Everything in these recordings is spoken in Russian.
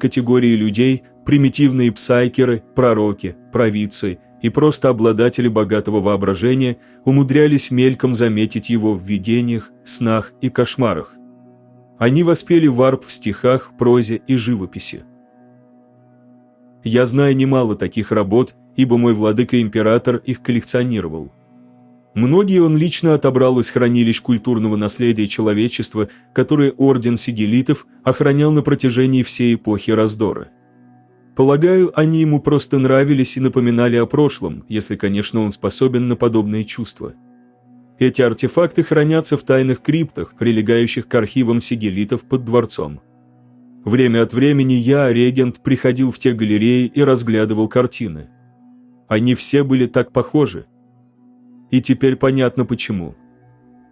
категории людей, примитивные псайкеры, пророки, провидцы и просто обладатели богатого воображения умудрялись мельком заметить его в видениях, снах и кошмарах. Они воспели варп в стихах, прозе и живописи. Я знаю немало таких работ, ибо мой владыка-император их коллекционировал. Многие он лично отобрал из хранилищ культурного наследия человечества, которые Орден Сигелитов охранял на протяжении всей эпохи раздора. Полагаю, они ему просто нравились и напоминали о прошлом, если, конечно, он способен на подобные чувства. Эти артефакты хранятся в тайных криптах, прилегающих к архивам сигелитов под дворцом. Время от времени я, регент, приходил в те галереи и разглядывал картины. Они все были так похожи. И теперь понятно почему.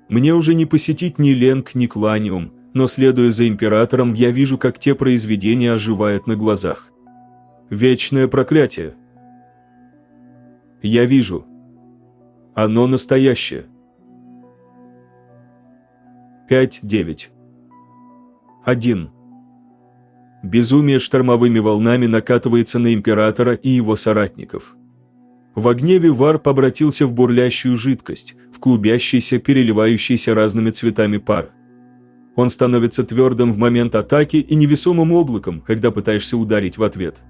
Мне уже не посетить ни Ленг, ни Кланиум, но следуя за императором, я вижу, как те произведения оживают на глазах. Вечное проклятие. Я вижу. Оно настоящее. 5.9 1. Безумие штормовыми волнами накатывается на императора и его соратников. В гневе варп обратился в бурлящую жидкость, в клубящийся, переливающийся разными цветами пар. Он становится твердым в момент атаки и невесомым облаком, когда пытаешься ударить в ответ.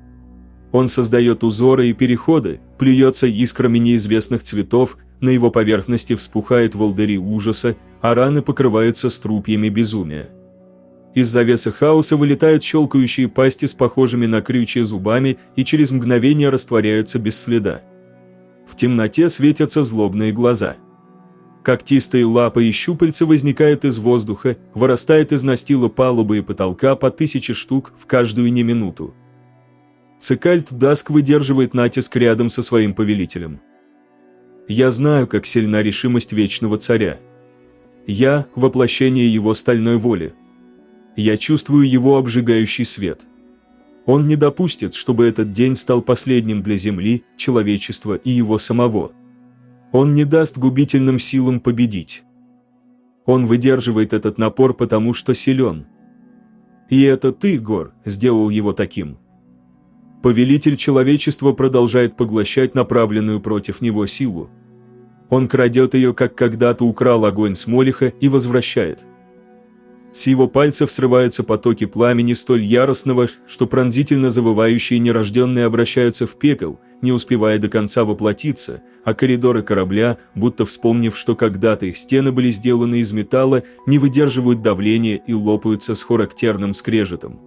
Он создает узоры и переходы, плюется искрами неизвестных цветов, на его поверхности вспухает волдыри ужаса, а раны покрываются струпьями безумия. Из завесы хаоса вылетают щелкающие пасти с похожими на крючья зубами и через мгновение растворяются без следа. В темноте светятся злобные глаза. Когтистые лапы и щупальца возникают из воздуха, вырастает из настила палубы и потолка по тысяче штук в каждую не минуту. Цикальт Даск выдерживает натиск рядом со своим повелителем. Я знаю, как сильна решимость Вечного Царя. Я – воплощение его стальной воли – я чувствую его обжигающий свет. Он не допустит, чтобы этот день стал последним для Земли, человечества и его самого. Он не даст губительным силам победить. Он выдерживает этот напор, потому что силен. И это ты, Гор, сделал его таким. Повелитель человечества продолжает поглощать направленную против него силу. Он крадет ее, как когда-то украл огонь с Молиха и возвращает – с его пальцев срываются потоки пламени столь яростного, что пронзительно завывающие нерожденные обращаются в пепел, не успевая до конца воплотиться, а коридоры корабля, будто вспомнив, что когда-то их стены были сделаны из металла, не выдерживают давления и лопаются с характерным скрежетом.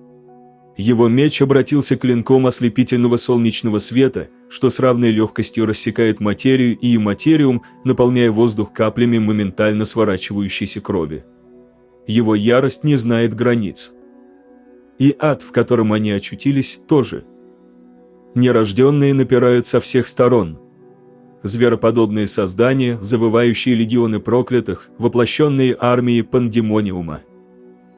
Его меч обратился клинком ослепительного солнечного света, что с равной легкостью рассекает материю и материум, наполняя воздух каплями моментально сворачивающейся крови его ярость не знает границ. И ад, в котором они очутились, тоже. Нерожденные напирают со всех сторон. Звероподобные создания, завывающие легионы проклятых, воплощенные армии пандемониума.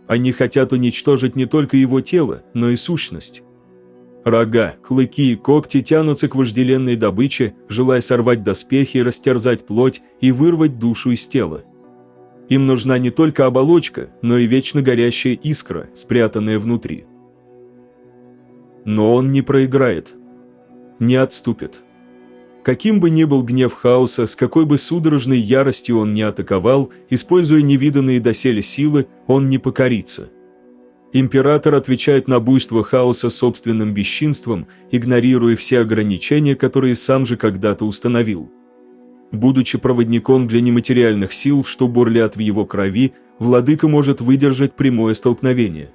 Они хотят уничтожить не только его тело, но и сущность. Рога, клыки и когти тянутся к вожделенной добыче, желая сорвать доспехи, растерзать плоть и вырвать душу из тела. Им нужна не только оболочка, но и вечно горящая искра, спрятанная внутри. Но он не проиграет. Не отступит. Каким бы ни был гнев хаоса, с какой бы судорожной яростью он не атаковал, используя невиданные доселе силы, он не покорится. Император отвечает на буйство хаоса собственным бесчинством, игнорируя все ограничения, которые сам же когда-то установил. Будучи проводником для нематериальных сил, что бурлят в его крови, владыка может выдержать прямое столкновение.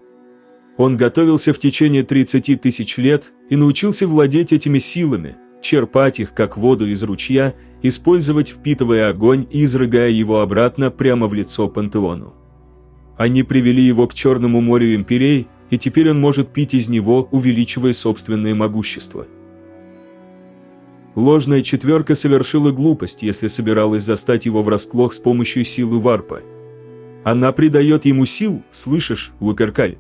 Он готовился в течение 30 тысяч лет и научился владеть этими силами, черпать их, как воду из ручья, использовать, впитывая огонь и изрыгая его обратно прямо в лицо пантеону. Они привели его к Черному морю империй, и теперь он может пить из него, увеличивая собственное могущество – Ложная четверка совершила глупость, если собиралась застать его врасплох с помощью силы варпа. Она придает ему сил, слышишь, Лукеркаль?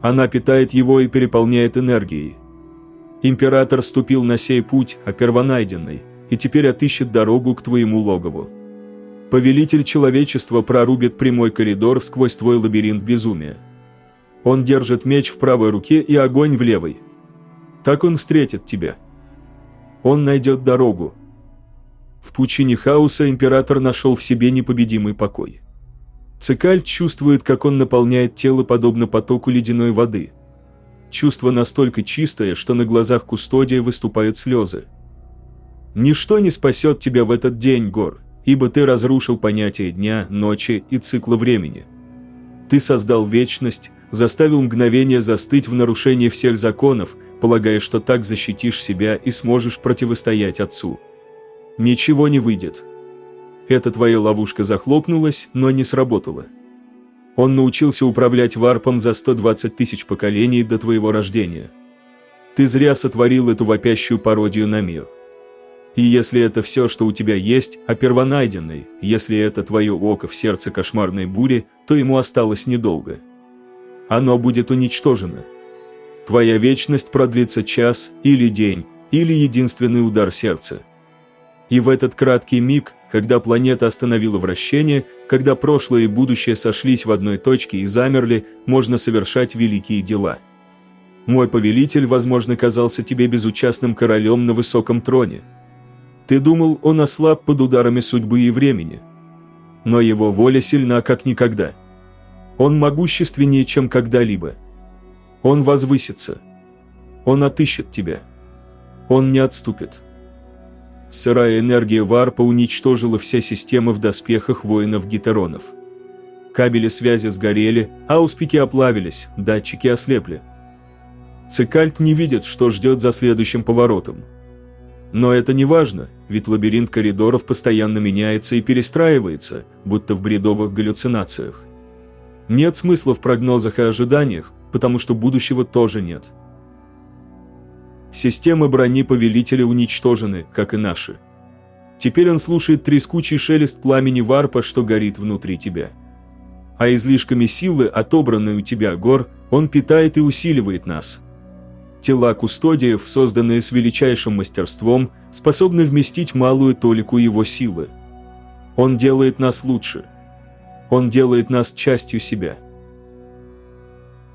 Она питает его и переполняет энергией. Император ступил на сей путь, а первонайденный, и теперь отыщет дорогу к твоему логову. Повелитель человечества прорубит прямой коридор сквозь твой лабиринт безумия. Он держит меч в правой руке и огонь в левой. Так он встретит тебя. Он найдет дорогу. В пучине хаоса император нашел в себе непобедимый покой. Цикаль чувствует, как он наполняет тело подобно потоку ледяной воды. Чувство настолько чистое, что на глазах кустодия выступают слезы. Ничто не спасет тебя в этот день, Гор, ибо ты разрушил понятие дня, ночи и цикла времени. Ты создал вечность, заставил мгновение застыть в нарушении всех законов, полагая, что так защитишь себя и сможешь противостоять Отцу. Ничего не выйдет. Эта твоя ловушка захлопнулась, но не сработала. Он научился управлять варпом за 120 тысяч поколений до твоего рождения. Ты зря сотворил эту вопящую пародию на мир. И если это все, что у тебя есть, а первонайденный, если это твое око в сердце кошмарной бури, то ему осталось недолго. Оно будет уничтожено. Твоя вечность продлится час или день, или единственный удар сердца. И в этот краткий миг когда планета остановила вращение, когда прошлое и будущее сошлись в одной точке и замерли, можно совершать великие дела. Мой повелитель, возможно, казался тебе безучастным королем на высоком троне. Ты думал, он ослаб под ударами судьбы и времени. Но его воля сильна, как никогда. Он могущественнее, чем когда-либо. Он возвысится. Он отыщет тебя. Он не отступит. Сырая энергия варпа уничтожила все системы в доспехах воинов-гетеронов. Кабели связи сгорели, ауспики оплавились, датчики ослепли. Цикальт не видит, что ждет за следующим поворотом. Но это не важно, ведь лабиринт коридоров постоянно меняется и перестраивается, будто в бредовых галлюцинациях. Нет смысла в прогнозах и ожиданиях, потому что будущего тоже нет. Системы брони Повелителя уничтожены, как и наши. Теперь он слушает трескучий шелест пламени варпа, что горит внутри тебя. А излишками силы, отобранной у тебя гор, он питает и усиливает нас. Тела кустодиев, созданные с величайшим мастерством, способны вместить малую толику его силы. Он делает нас лучше. Он делает нас частью себя.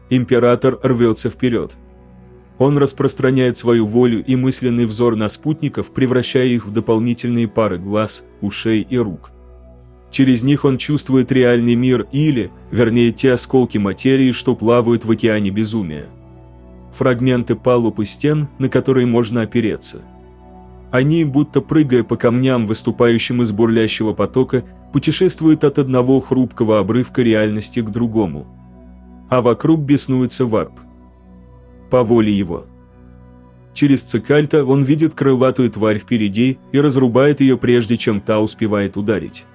Император рвется вперед. Он распространяет свою волю и мысленный взор на спутников, превращая их в дополнительные пары глаз, ушей и рук. Через них он чувствует реальный мир или, вернее, те осколки материи, что плавают в океане безумия. Фрагменты палуб и стен, на которые можно опереться. Они, будто прыгая по камням, выступающим из бурлящего потока, путешествуют от одного хрупкого обрывка реальности к другому. А вокруг беснуется варп – по воле его. Через цикальта он видит крылатую тварь впереди и разрубает ее прежде, чем та успевает ударить.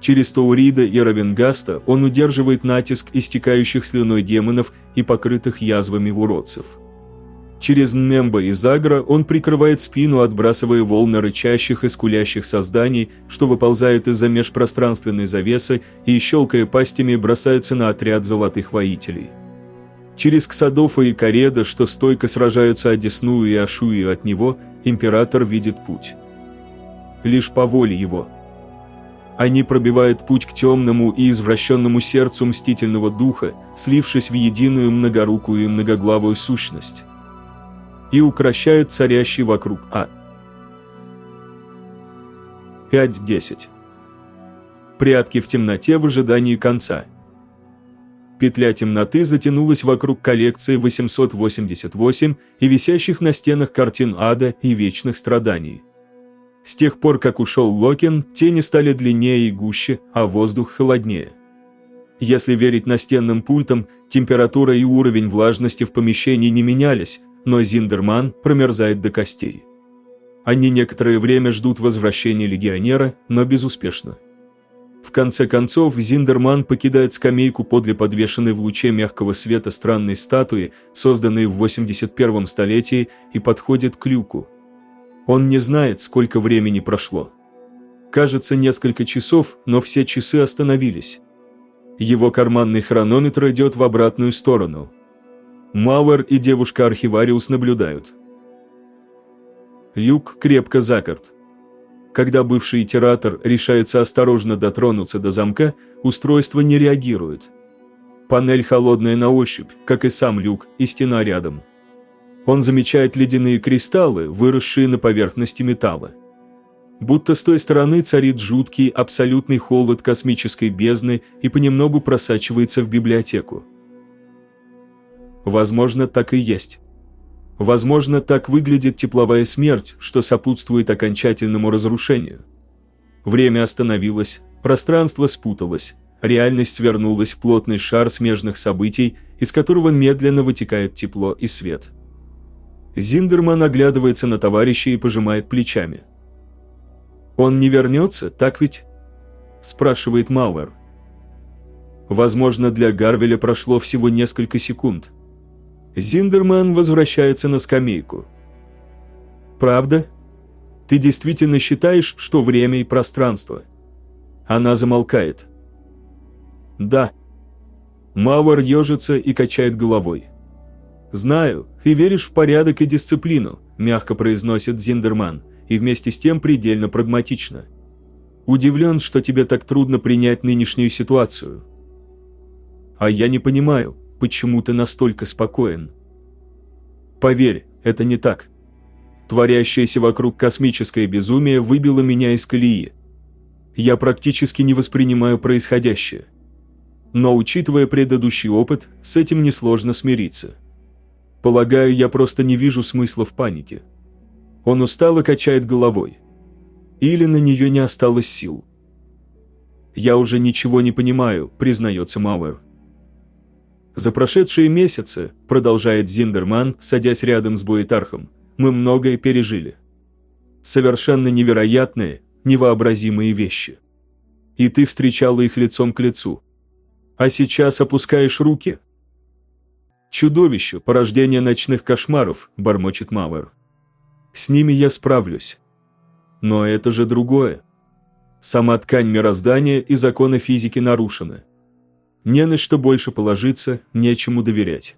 Через Таурида и Равенгаста он удерживает натиск истекающих слюной демонов и покрытых язвами уродцев. Через Нмемба и Загра он прикрывает спину, отбрасывая волны рычащих и скулящих созданий, что выползают из-за межпространственной завесы и, щелкая пастями, бросаются на отряд золотых воителей через Ксадофа и Кареда, что стойко сражаются Одесную и Ашую от него, император видит путь. Лишь по воле его. Они пробивают путь к темному и извращенному сердцу мстительного духа, слившись в единую многорукую и многоглавую сущность. И укращают царящий вокруг ад. 5.10. Прятки в темноте в ожидании конца – Петля темноты затянулась вокруг коллекции 888 и висящих на стенах картин ада и вечных страданий. С тех пор, как ушел Локин, тени стали длиннее и гуще, а воздух холоднее. Если верить настенным пультам, температура и уровень влажности в помещении не менялись, но Зиндерман промерзает до костей. Они некоторое время ждут возвращения легионера, но безуспешно. В конце концов, Зиндерман покидает скамейку подле подвешенной в луче мягкого света странной статуи, созданной в 81-м столетии, и подходит к люку. Он не знает, сколько времени прошло. Кажется, несколько часов, но все часы остановились. Его карманный хронометр идет в обратную сторону. Мауэр и девушка-архивариус наблюдают. Люк крепко заперт. Когда бывший итератор решается осторожно дотронуться до замка, устройство не реагирует. Панель холодная на ощупь, как и сам люк, и стена рядом. Он замечает ледяные кристаллы, выросшие на поверхности металла. Будто с той стороны царит жуткий, абсолютный холод космической бездны и понемногу просачивается в библиотеку. Возможно, так и есть. Возможно, так выглядит тепловая смерть, что сопутствует окончательному разрушению. Время остановилось, пространство спуталось, реальность свернулась в плотный шар смежных событий, из которого медленно вытекает тепло и свет. Зиндерман оглядывается на товарища и пожимает плечами. «Он не вернется, так ведь?» – спрашивает Мауэр. Возможно, для Гарвеля прошло всего несколько секунд. Зиндерман возвращается на скамейку. «Правда? Ты действительно считаешь, что время и пространство?» Она замолкает. «Да». Мауэр ежится и качает головой. «Знаю, ты веришь в порядок и дисциплину», – мягко произносит Зиндерман, и вместе с тем предельно прагматично. «Удивлен, что тебе так трудно принять нынешнюю ситуацию». «А я не понимаю, почему ты настолько спокоен?» «Поверь, это не так. Творящееся вокруг космическое безумие выбило меня из колеи. Я практически не воспринимаю происходящее. Но учитывая предыдущий опыт, с этим несложно смириться». Полагаю, я просто не вижу смысла в панике. Он устало качает головой. Или на нее не осталось сил. «Я уже ничего не понимаю», – признается Мауэр. «За прошедшие месяцы», – продолжает Зиндерман, садясь рядом с Буэтархом, – «мы многое пережили. Совершенно невероятные, невообразимые вещи. И ты встречала их лицом к лицу. А сейчас опускаешь руки?» «Чудовище, порождение ночных кошмаров», – бормочет Мауэр. «С ними я справлюсь. Но это же другое. Сама ткань мироздания и законы физики нарушены. Не на что больше положиться, нечему доверять.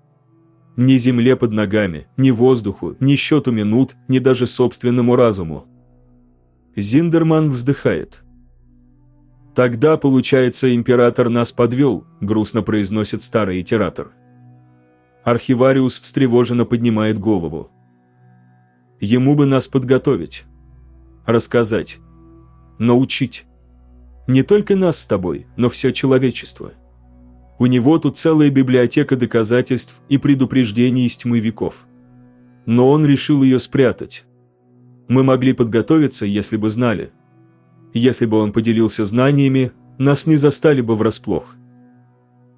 Ни земле под ногами, ни воздуху, ни счету минут, ни даже собственному разуму. Зиндерман вздыхает. «Тогда, получается, император нас подвел», – грустно произносит старый итератор. Архивариус встревоженно поднимает голову. Ему бы нас подготовить. Рассказать. Научить. Не только нас с тобой, но все человечество. У него тут целая библиотека доказательств и предупреждений из тьмы веков. Но он решил ее спрятать. Мы могли подготовиться, если бы знали. Если бы он поделился знаниями, нас не застали бы врасплох.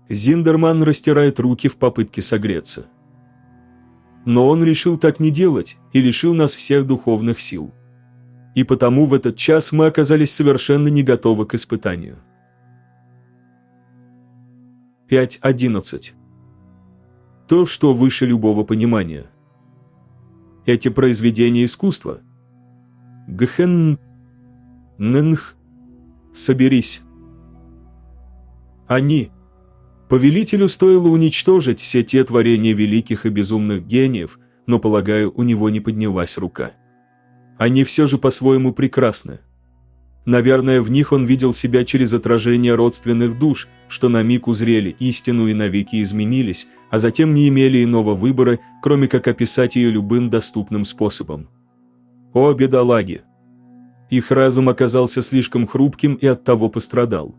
Зиндерман растирает руки в попытке согреться. Но он решил так не делать и лишил нас всех духовных сил. И потому в этот час мы оказались совершенно не готовы к испытанию. 5.11. То, что выше любого понимания. Эти произведения искусства. Гхэн... Нэнх... Соберись. Они Повелителю стоило уничтожить все те творения великих и безумных гениев, но, полагаю, у него не поднялась рука. Они все же по-своему прекрасны. Наверное, в них он видел себя через отражение родственных душ, что на миг узрели истину и навеки изменились, а затем не имели иного выбора, кроме как описать ее любым доступным способом. О, бедолаги! Их разум оказался слишком хрупким и оттого пострадал.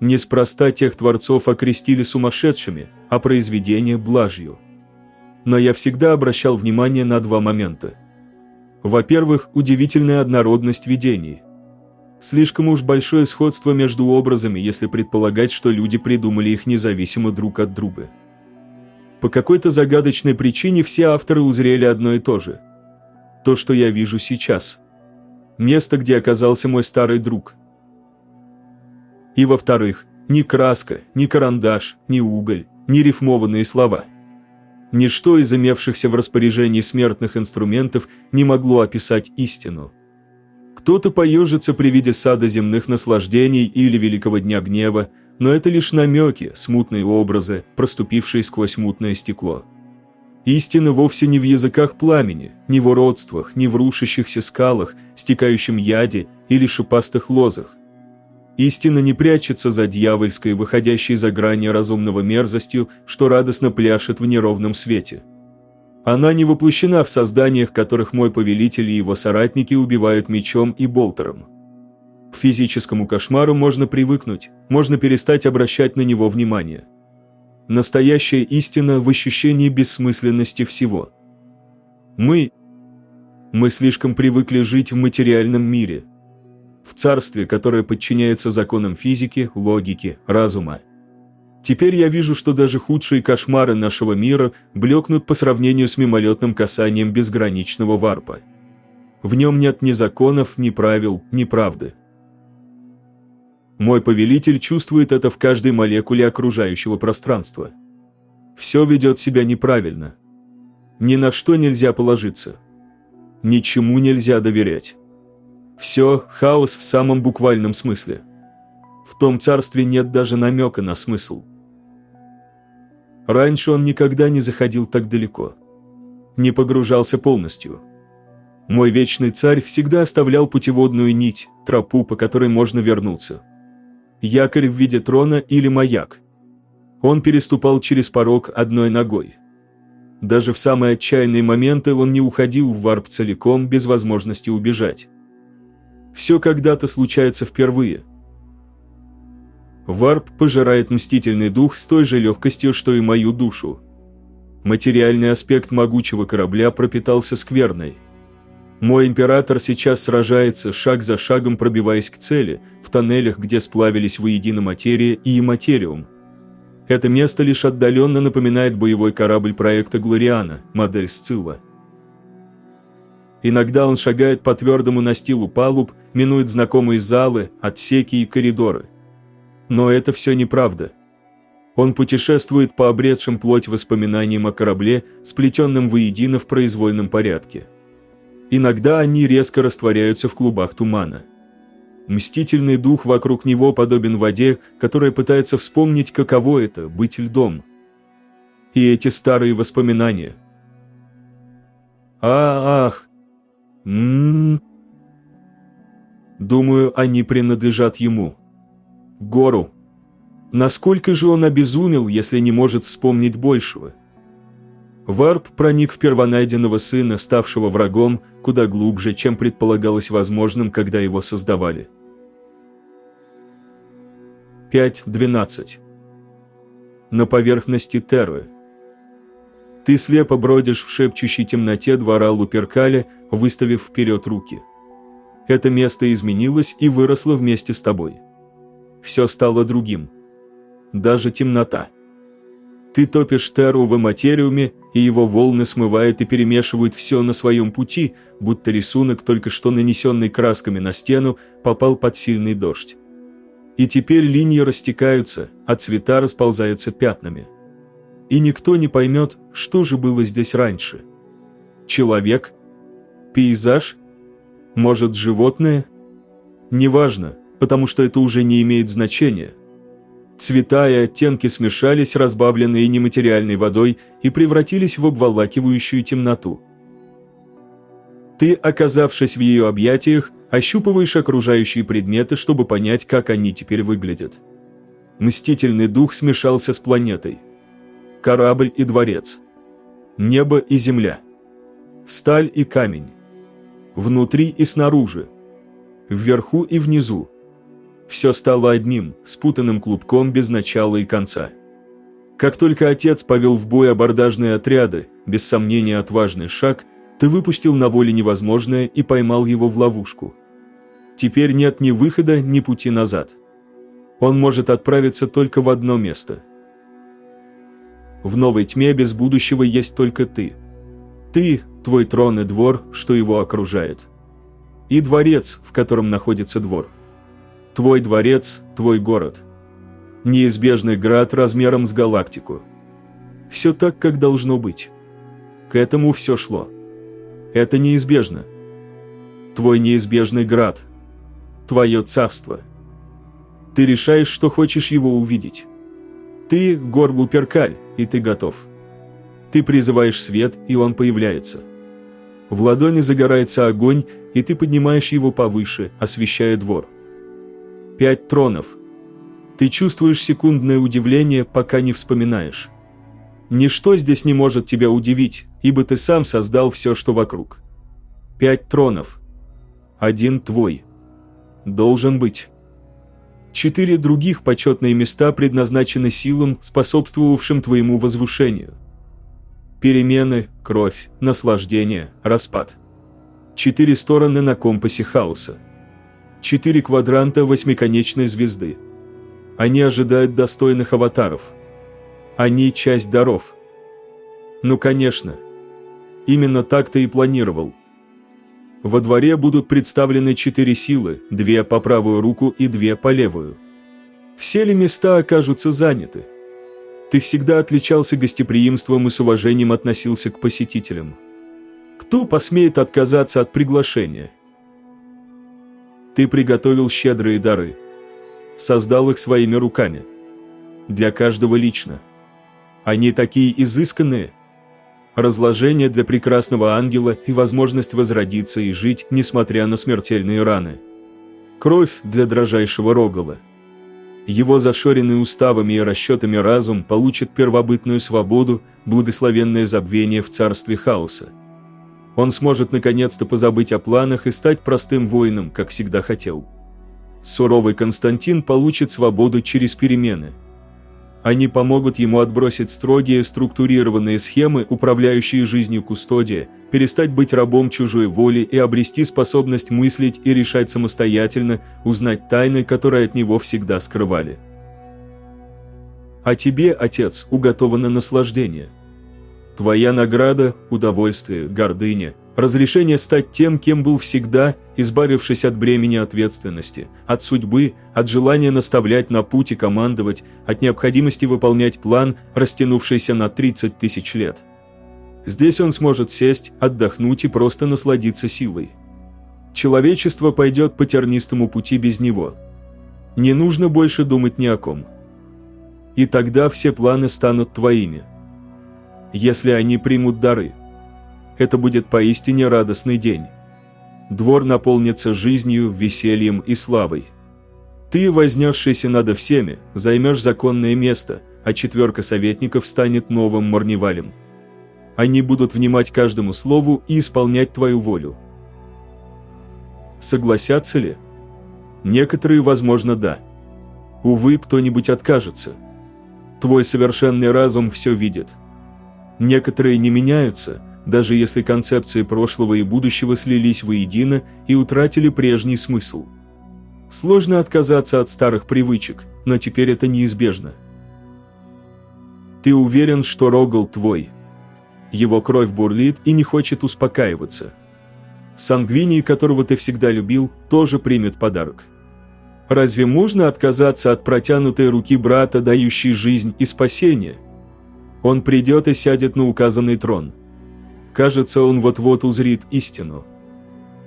Неспроста тех творцов окрестили сумасшедшими, а произведение – блажью. Но я всегда обращал внимание на два момента. Во-первых, удивительная однородность видений. Слишком уж большое сходство между образами, если предполагать, что люди придумали их независимо друг от друга. По какой-то загадочной причине все авторы узрели одно и то же. То, что я вижу сейчас. Место, где оказался мой старый друг – и во-вторых, ни краска, ни карандаш, ни уголь, ни рифмованные слова. Ничто из имевшихся в распоряжении смертных инструментов не могло описать истину. Кто-то поежится при виде сада земных наслаждений или великого дня гнева, но это лишь намеки, смутные образы, проступившие сквозь мутное стекло. Истина вовсе не в языках пламени, не в уродствах, не в рушащихся скалах, стекающем яде или шипастых лозах. Истина не прячется за дьявольской, выходящей за грани разумного мерзостью, что радостно пляшет в неровном свете. Она не воплощена в созданиях, которых мой повелитель и его соратники убивают мечом и болтером. К физическому кошмару можно привыкнуть, можно перестать обращать на него внимание. Настоящая истина в ощущении бессмысленности всего. Мы... Мы слишком привыкли жить в материальном мире. В царстве, которое подчиняется законам физики, логики, разума. Теперь я вижу, что даже худшие кошмары нашего мира блекнут по сравнению с мимолетным касанием безграничного варпа. В нем нет ни законов, ни правил, ни правды. Мой повелитель чувствует это в каждой молекуле окружающего пространства. Все ведет себя неправильно. Ни на что нельзя положиться. Ничему нельзя доверять. Все – хаос в самом буквальном смысле. В том царстве нет даже намека на смысл. Раньше он никогда не заходил так далеко. Не погружался полностью. Мой вечный царь всегда оставлял путеводную нить, тропу, по которой можно вернуться якорь в виде трона или маяк. Он переступал через порог одной ногой. Даже в самые отчаянные моменты он не уходил в варп целиком без возможности убежать. Все когда-то случается впервые. Варп пожирает мстительный дух с той же легкостью, что и мою душу. Материальный аспект могучего корабля пропитался скверной – мой император сейчас сражается, шаг за шагом пробиваясь к цели, в тоннелях, где сплавились воедино материя и материум. Это место лишь отдаленно напоминает боевой корабль проекта Глориана, модель Сцилла. Иногда он шагает по твердому настилу палуб, минует знакомые залы, отсеки и коридоры. Но это все неправда. Он путешествует по обретшим плоть воспоминаниям о корабле, сплетенным воедино в произвольном порядке. Иногда они резко растворяются в клубах тумана. Мстительный дух вокруг него подобен воде, которая пытается вспомнить, каково это – быть льдом. И эти старые воспоминания. А, ах. М -м -м. Думаю, они принадлежат ему. Гору. Насколько же он обезумел, если не может вспомнить большего? Варп проник в первонайденного сына, ставшего врагом, куда глубже, чем предполагалось возможным, когда его создавали. 5.12. На поверхности Терры. Ты слепо бродишь в шепчущей темноте двора Луперкаля, выставив вперед руки. Это место изменилось и выросло вместе с тобой. Все стало другим. Даже темнота. Ты топишь Терру в материуме, и его волны смывают и перемешивают все на своем пути, будто рисунок, только что нанесенный красками на стену, попал под сильный дождь. И теперь линии растекаются, а цвета расползаются пятнами. И никто не поймет, что же было здесь раньше. Человек? Пейзаж? Может, животное? Неважно, потому что это уже не имеет значения. Цвета и оттенки смешались, разбавленные нематериальной водой, и превратились в обволакивающую темноту. Ты, оказавшись в ее объятиях, ощупываешь окружающие предметы, чтобы понять, как они теперь выглядят. Мстительный дух смешался с планетой. Корабль и дворец. Небо и земля. Сталь и камень. Внутри и снаружи. Вверху и внизу все стало одним, спутанным клубком без начала и конца. Как только отец повел в бой абордажные отряды, без сомнения отважный шаг, ты выпустил на воле невозможное и поймал его в ловушку. Теперь нет ни выхода, ни пути назад. Он может отправиться только в одно место. В новой тьме без будущего есть только ты. Ты, твой трон и двор, что его окружает. И дворец, в котором находится двор. Твой дворец, твой город. Неизбежный град размером с галактику. Все так, как должно быть. К этому все шло. Это неизбежно. Твой неизбежный град. Твое царство. Ты решаешь, что хочешь его увидеть. Ты – горбу перкаль, и ты готов. Ты призываешь свет, и он появляется. В ладони загорается огонь, и ты поднимаешь его повыше, освещая двор. Пять тронов. Ты чувствуешь секундное удивление, пока не вспоминаешь. Ничто здесь не может тебя удивить, ибо ты сам создал все, что вокруг. Пять тронов. Один твой. Должен быть. Четыре других почетные места предназначены силам, способствовавшим твоему возвышению. Перемены, кровь, наслаждение, распад. Четыре стороны на компасе хаоса. Четыре квадранта восьмиконечной звезды. Они ожидают достойных аватаров. Они часть даров. Ну конечно. Именно так ты и планировал. Во дворе будут представлены четыре силы, две по правую руку и две по левую. Все ли места окажутся заняты? Ты всегда отличался гостеприимством и с уважением относился к посетителям. Кто посмеет отказаться от приглашения? Ты приготовил щедрые дары. Создал их своими руками. Для каждого лично. Они такие изысканные, разложение для прекрасного ангела и возможность возродиться и жить, несмотря на смертельные раны. Кровь для дрожайшего Рогала. Его зашоренный уставами и расчетами разум получит первобытную свободу, благословенное забвение в царстве хаоса. Он сможет наконец-то позабыть о планах и стать простым воином, как всегда хотел. Суровый Константин получит свободу через перемены – они помогут ему отбросить строгие структурированные схемы, управляющие жизнью кустодия, перестать быть рабом чужой воли и обрести способность мыслить и решать самостоятельно, узнать тайны, которые от него всегда скрывали. А тебе, отец, уготовано наслаждение. Твоя награда – удовольствие, гордыня – разрешение стать тем, кем был всегда, избавившись от бремени ответственности, от судьбы, от желания наставлять на путь и командовать, от необходимости выполнять план, растянувшийся на 30 тысяч лет. Здесь он сможет сесть, отдохнуть и просто насладиться силой. Человечество пойдет по тернистому пути без него. Не нужно больше думать ни о ком. И тогда все планы станут твоими. Если они примут дары – это будет поистине радостный день. Двор наполнится жизнью, весельем и славой. Ты, вознесшийся над всеми, займешь законное место, а четверка советников станет новым Марневалем. Они будут внимать каждому слову и исполнять твою волю. Согласятся ли? Некоторые, возможно, да. Увы, кто-нибудь откажется. Твой совершенный разум все видит. Некоторые не меняются, даже если концепции прошлого и будущего слились воедино и утратили прежний смысл. Сложно отказаться от старых привычек, но теперь это неизбежно. Ты уверен, что Рогал твой. Его кровь бурлит и не хочет успокаиваться. Сангвиний, которого ты всегда любил, тоже примет подарок. Разве можно отказаться от протянутой руки брата, дающей жизнь и спасение? Он придет и сядет на указанный трон. Кажется, он вот-вот узрит истину.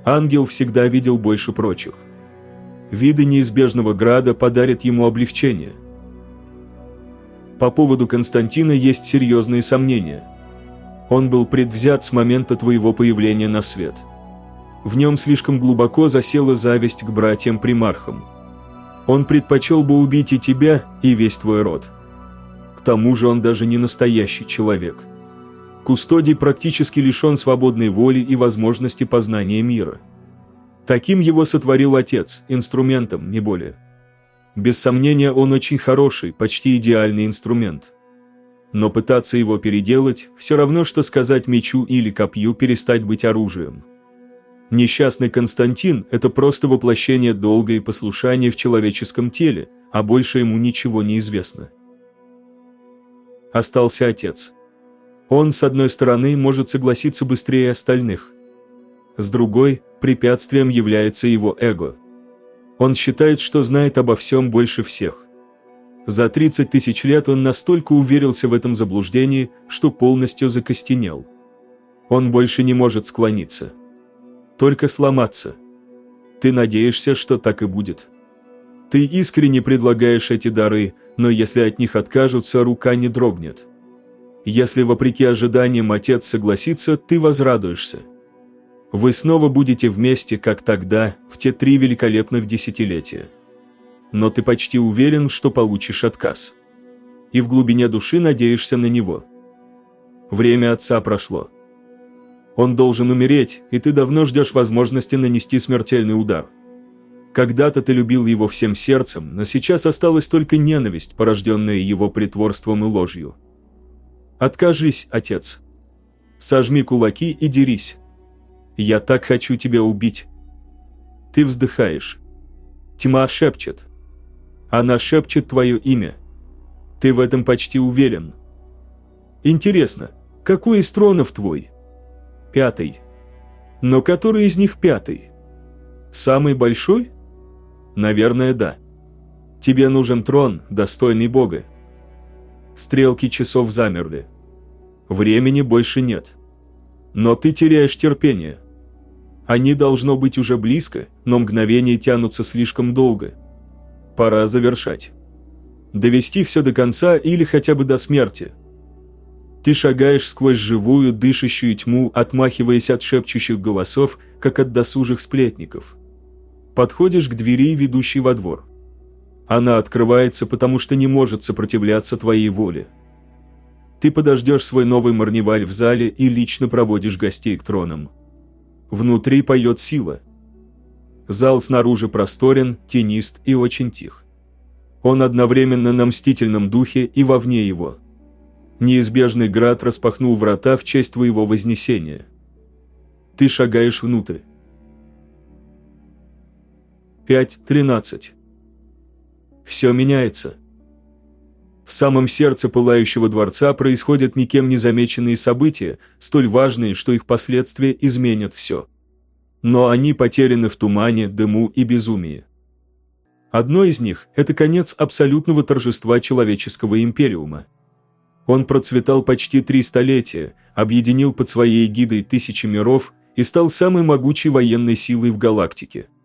Ангел всегда видел больше прочих. Виды неизбежного града подарят ему облегчение. По поводу Константина есть серьезные сомнения. Он был предвзят с момента твоего появления на свет. В нем слишком глубоко засела зависть к братьям-примархам. Он предпочел бы убить и тебя, и весь твой род. Тому же он даже не настоящий человек – Кустодий практически лишен свободной воли и возможности познания мира. Таким его сотворил отец, инструментом, не более. Без сомнения, он очень хороший, почти идеальный инструмент. Но пытаться его переделать – все равно, что сказать мечу или копью перестать быть оружием. Несчастный Константин – это просто воплощение долга и послушания в человеческом теле, а больше ему ничего не известно. Остался отец – он, с одной стороны, может согласиться быстрее остальных. С другой, препятствием является его эго. Он считает, что знает обо всем больше всех. За 30 тысяч лет он настолько уверился в этом заблуждении, что полностью закостенел. Он больше не может склониться. Только сломаться. Ты надеешься, что так и будет. Ты искренне предлагаешь эти дары, но если от них откажутся, рука не дрогнет. Если, вопреки ожиданиям, отец согласится, ты возрадуешься. Вы снова будете вместе, как тогда, в те три великолепных десятилетия. но ты почти уверен, что получишь отказ. И в глубине души надеешься на него. Время отца прошло. Он должен умереть, и ты давно ждешь возможности нанести смертельный удар. Когда-то ты любил его всем сердцем, но сейчас осталась только ненависть, порожденная его притворством и ложью. Откажись, отец. Сожми кулаки и дерись. Я так хочу тебя убить. Ты вздыхаешь. Тьма шепчет. Она шепчет твое имя. Ты в этом почти уверен. Интересно, какой из тронов твой? Пятый. Но который из них пятый? Самый большой? Наверное, да. Тебе нужен трон, достойный Бога. Стрелки часов замерли. Времени больше нет. Но ты теряешь терпение. Они должно быть уже близко, но мгновения тянутся слишком долго. Пора завершать. Довести все до конца или хотя бы до смерти. Ты шагаешь сквозь живую, дышащую тьму, отмахиваясь от шепчущих голосов, как от досужих сплетников. Подходишь к двери, ведущей во двор. Она открывается, потому что не может сопротивляться твоей воле. Ты подождешь свой новый марневаль в зале и лично проводишь гостей к тронам. Внутри поет сила. Зал снаружи просторен, тенист и очень тих. Он одновременно на мстительном духе и вовне его. Неизбежный град распахнул врата в честь твоего вознесения. Ты шагаешь внутрь. 5.13. Все меняется. В самом сердце пылающего дворца происходят никем не замеченные события, столь важные, что их последствия изменят все. Но они потеряны в тумане, дыму и безумии. Одно из них – это конец абсолютного торжества человеческого империума. Он процветал почти три столетия, объединил под своей эгидой тысячи миров и стал самой могучей военной силой в галактике –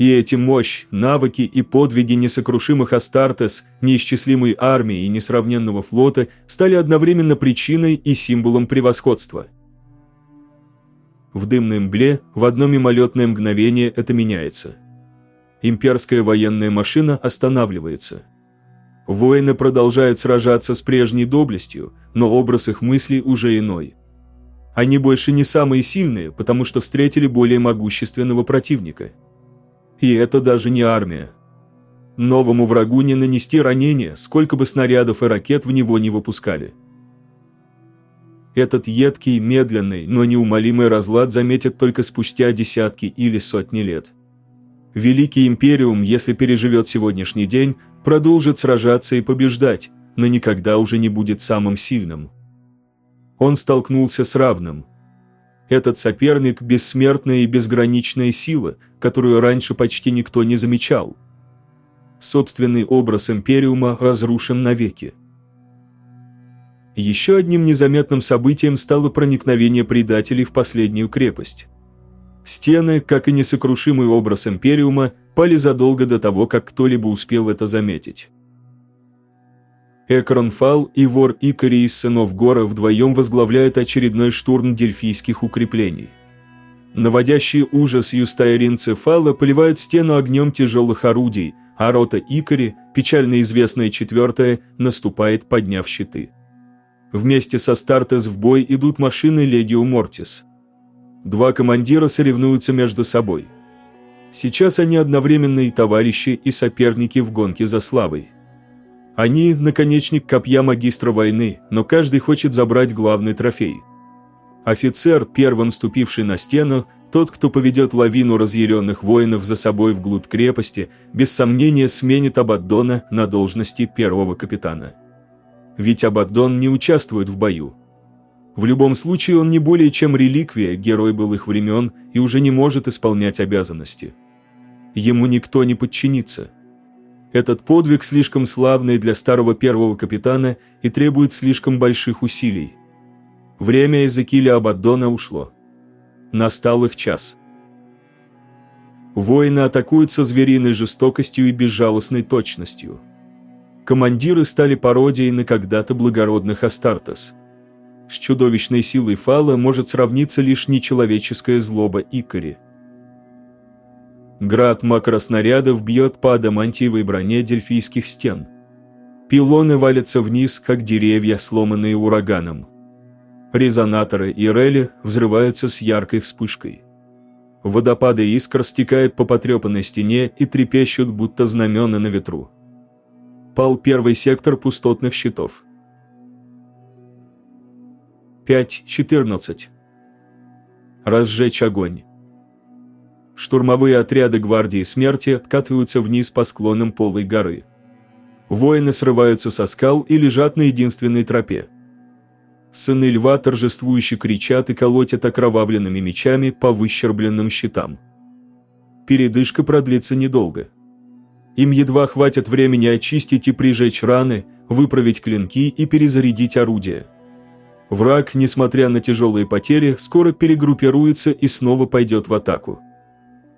и эти мощь, навыки и подвиги несокрушимых Астартес, неисчислимой армии и несравненного флота стали одновременно причиной и символом превосходства. В дымной мгле в одно мимолетное мгновение это меняется. Имперская военная машина останавливается. Воины продолжают сражаться с прежней доблестью, но образ их мыслей уже иной. Они больше не самые сильные, потому что встретили более могущественного противника – и это даже не армия. Новому врагу не нанести ранения, сколько бы снарядов и ракет в него не выпускали. Этот едкий, медленный, но неумолимый разлад заметят только спустя десятки или сотни лет. Великий Империум, если переживет сегодняшний день, продолжит сражаться и побеждать, но никогда уже не будет самым сильным. Он столкнулся с равным, этот соперник – бессмертная и безграничная сила, которую раньше почти никто не замечал. Собственный образ Империума разрушен навеки. Еще одним незаметным событием стало проникновение предателей в последнюю крепость. Стены, как и несокрушимый образ Империума, пали задолго до того, как кто-либо успел это заметить. Экронфал и вор Икари из сынов Гора вдвоем возглавляют очередной штурм дельфийских укреплений. Наводящие ужас юстайринцы Фала поливают стену огнем тяжелых орудий, а рота Икари, печально известная четвертая, наступает, подняв щиты. Вместе со Стартес в бой идут машины Легио Мортис. Два командира соревнуются между собой. Сейчас они одновременно и товарищи, и соперники в гонке за славой. Они – наконечник копья магистра войны, но каждый хочет забрать главный трофей. Офицер, первым ступивший на стену, тот, кто поведет лавину разъяренных воинов за собой вглубь крепости, без сомнения сменит Абаддона на должности первого капитана. Ведь Абаддон не участвует в бою. В любом случае он не более чем реликвия, герой былых времен, и уже не может исполнять обязанности. Ему никто не подчинится – этот подвиг слишком славный для старого первого капитана и требует слишком больших усилий. Время из Экиля Абаддона ушло. Настал их час. Воины атакуют со звериной жестокостью и безжалостной точностью. Командиры стали пародией на когда-то благородных Астартес. С чудовищной силой Фала может сравниться лишь нечеловеческая злоба Икари – Град макроснарядов бьет по адамантиевой броне дельфийских стен. Пилоны валятся вниз, как деревья, сломанные ураганом. Резонаторы и рели взрываются с яркой вспышкой. Водопады искр стекают по потрепанной стене и трепещут, будто знамена на ветру. Пал первый сектор пустотных щитов. 5.14. Разжечь огонь. Штурмовые отряды гвардии смерти откатываются вниз по склонам полой горы. Воины срываются со скал и лежат на единственной тропе. Сыны льва торжествующе кричат и колотят окровавленными мечами по выщербленным щитам. Передышка продлится недолго. Им едва хватит времени очистить и прижечь раны, выправить клинки и перезарядить орудия. Враг, несмотря на тяжелые потери, скоро перегруппируется и снова пойдет в атаку.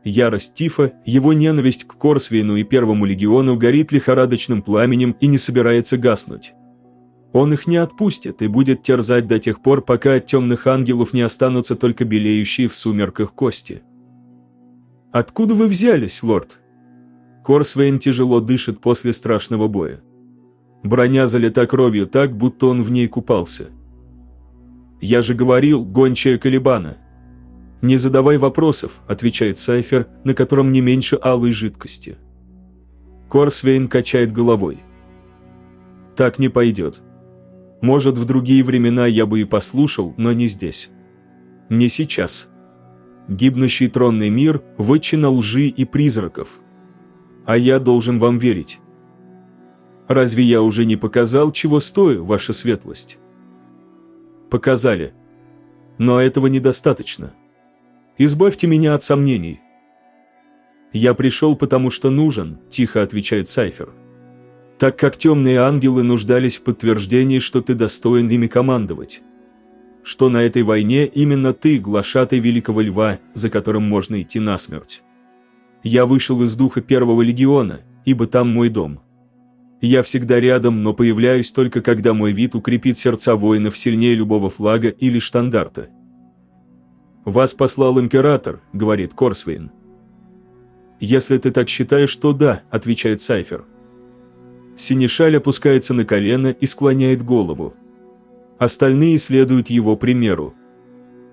Ярость Тифа, его ненависть к Корсвейну и Первому легиону горит лихорадочным пламенем и не собирается гаснуть. Он их не отпустит и будет терзать до тех пор, пока от темных ангелов не останутся только белеющие в сумерках кости. «Откуда вы взялись, лорд?» Корсвейн тяжело дышит после страшного боя. Броня залита кровью так, будто он в ней купался. «Я же говорил, гончая Калибана!» «Не задавай вопросов», – отвечает Сайфер, на котором не меньше алой жидкости. Корсвейн качает головой. «Так не пойдет. Может, в другие времена я бы и послушал, но не здесь. Не сейчас. Гибнущий тронный мир – вотчина лжи и призраков. А я должен вам верить. Разве я уже не показал, чего стою, ваша светлость? Показали. Но этого недостаточно. Избавьте меня от сомнений. Я пришел, потому что нужен, тихо отвечает Сайфер так как темные ангелы нуждались в подтверждении, что ты достоин ими командовать. Что на этой войне именно ты, глашатый великого льва, за которым можно идти на смерть. Я вышел из духа первого легиона, ибо там мой дом. Я всегда рядом, но появляюсь только когда мой вид укрепит сердца воинов сильнее любого флага или штандарта. «Вас послал император», — говорит Корсвейн. «Если ты так считаешь, то да», — отвечает Сайфер. Синишаль опускается на колено и склоняет голову. Остальные следуют его примеру.